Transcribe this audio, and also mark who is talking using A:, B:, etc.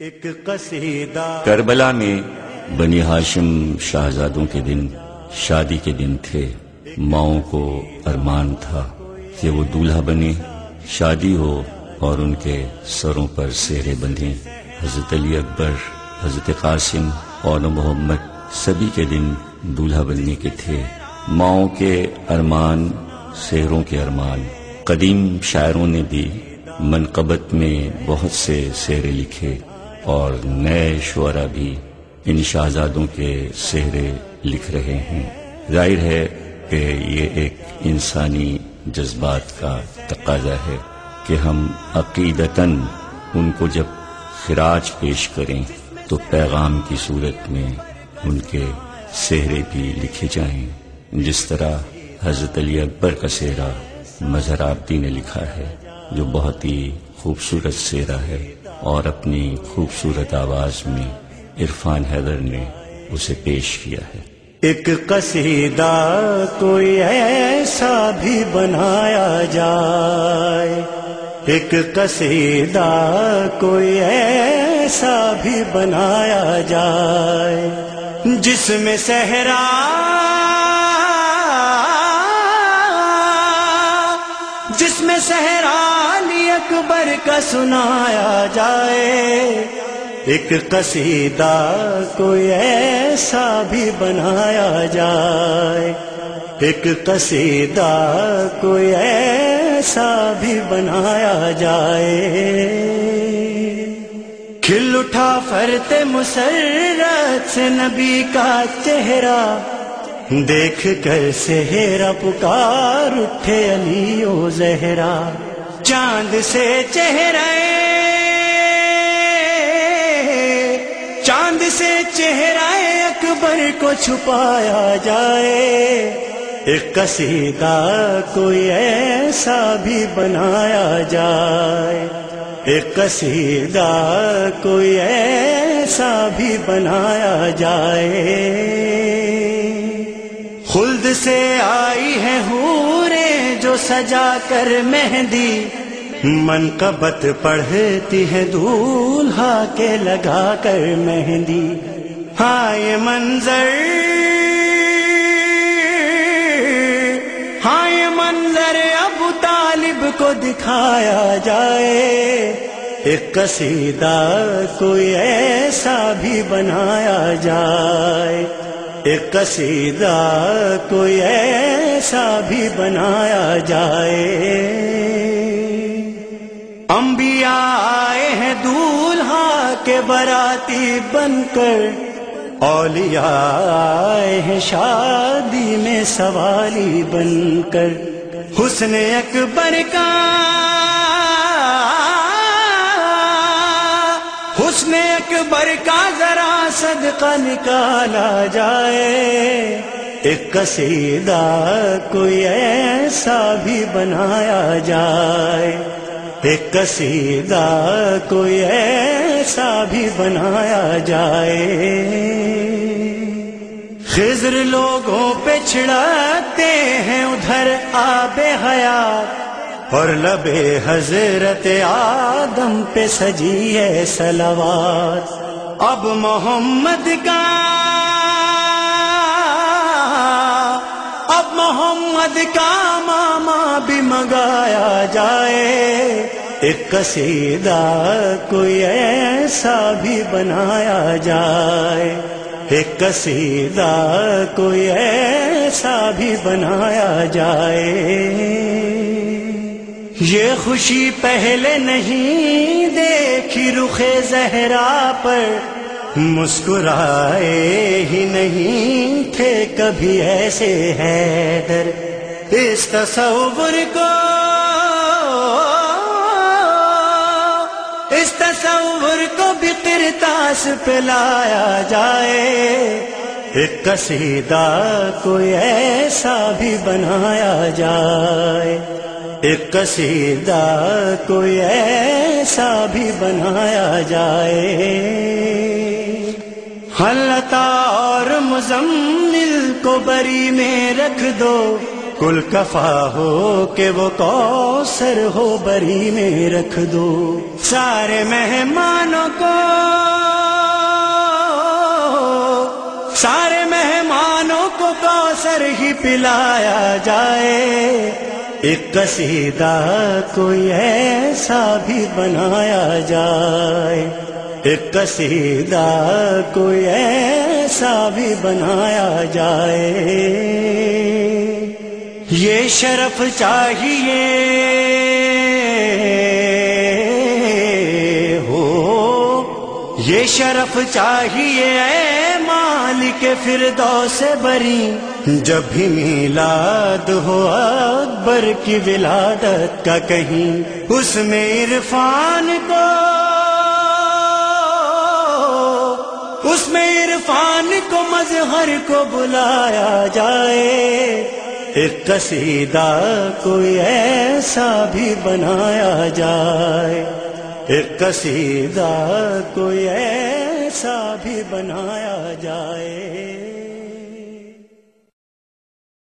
A: ایک قصیدہ
B: کربلا میں بنی ہاشم شہزادوں کے دن، شادی کے دن تھے۔ ماؤں کو ارمان تھا کہ وہ دولہا بنے، شادی ہو اور ان کے سروں پر سیرے بندھیں۔ حضرت علی اکبر، حضرت قاسم اور محمد سبھی کے دن دولہا بننے کے تھے۔ ماؤں کے ارمان، سیروں کے ارمان۔ قدیم شاعروں نے بھی منقبت میں بہت سے سیرے لکھے۔ اور نئے شعرا بھی ان شہزادوں کے سہرے لکھ رہے ہیں۔ ظاہر ہے کہ یہ ایک انسانی جذبات کا تقاضا ہے کہ ہم عقیدتاً ان کو جب خراج پیش کریں تو پیغام کی صورت میں ان کے سہرے بھی لکھے جائیں۔ جس طرح حضرت علی اکبر کا سہرا مظہر آبدی نے لکھا ہے، جو بہت ہی خوبصورت سہرا ہے اور اپنی خوبصورت آواز میں عرفان حیدر نے اسے پیش کیا ہے۔
A: ایک قصیدہ کوئی ایسا بھی بنایا جائے۔ ایک قصیدہ کوئی ایسا بھی بنایا جائے۔ جس میں صحرا جس میں علی اکبر کا سنایا جائے۔ ایک قصیدہ کوئی ایسا بھی بنایا جائے۔ ایک قصیدہ کوئی ایسا بھی بنایا جائے۔ کھل اٹھا فرت مسرت سے نبی کا چہرہ۔ دیکھ کر سہرا پکار اٹھے علی و زہرا۔ چاند سے چہرے چاند سے چہرہ اکبر کو چھپایا جائے ایک قصیدہ کوئی ایسا بھی بنایا جائے ایک قصیدہ کوئی ایسا بھی بنایا جائے خلد سے آئی ہے ہورے جو سجا کر مہندی منقبت پڑھتی ہے دولہا کے لگا کر مہندی۔ ہاں یہ منظر۔ ہاں یہ منظر ابو طالب کو دکھایا جائے۔ ایک قصیدہ کوئی ایسا بھی بنایا جائے۔ ایک قصیدہ کوئی ایسا بھی بنایا جائے۔ انبیاء آئے ہیں دولہا کے براتی بن کر۔ اولیاء آئے ہیں شادی میں سوالی بن کر۔ حسن اکبر کا حسن اکبر کا ذرا صدقہ نکالا جائے۔ ایک قصیدہ کوئی ایسا بھی بنایا جائے۔ ایک قصیدہ کوئی ایسا بھی بنایا جائے۔ خضر لوگوں پہ چھڑاتے ہیں ادھر آب حیات اور لبے حضرت آدم پہ سجی ہے سلوات۔ اب محمد کا محمد کا ماما بھی منگایا جائے۔ ایک قصیدہ کوئی ایسا بھی بنایا جائے۔ ایک قصیدہ کوئی ایسا بھی بنایا جائے۔ یہ خوشی پہلے نہیں دیکھی رخ زہرا پر۔ مسکرائے ہی نہیں تھے کبھی ایسے حیدر۔ اس تصور کو اس تصور کو بھی کرتاس پلایا جائے۔ ایک قصیدہ کوئی ایسا بھی بنایا جائے۔ ایک قصیدہ کوئی ایسا بھی بنایا جائے۔ حلتا اور مزمل کو بری میں رکھ دو۔ کل کفا ہو کہ وہ کوثر ہو، بری میں رکھ دو۔ سارے مہمانوں کو، سارے مہمانوں کو کوثر ہی پلایا جائے۔ ایک قصیدہ کوئی ایسا بھی بنایا جائے۔ ایک قصیدہ کوئی ایسا بھی بنایا جائے۔ شرف چاہیے ہو۔ یہ شرف چاہیے اے مالک فردو سے بری۔ جب بھی میلاد ہو اکبر کی ولادت کا کہیں، اس میں عرفان کو، اس میں عرفان کو مظہر کو بلایا جائے۔ ایک قصیدہ کوئی ایسا بھی بنایا جائے۔ ایک قصیدہ کوئی ایسا بھی بنایا جائے۔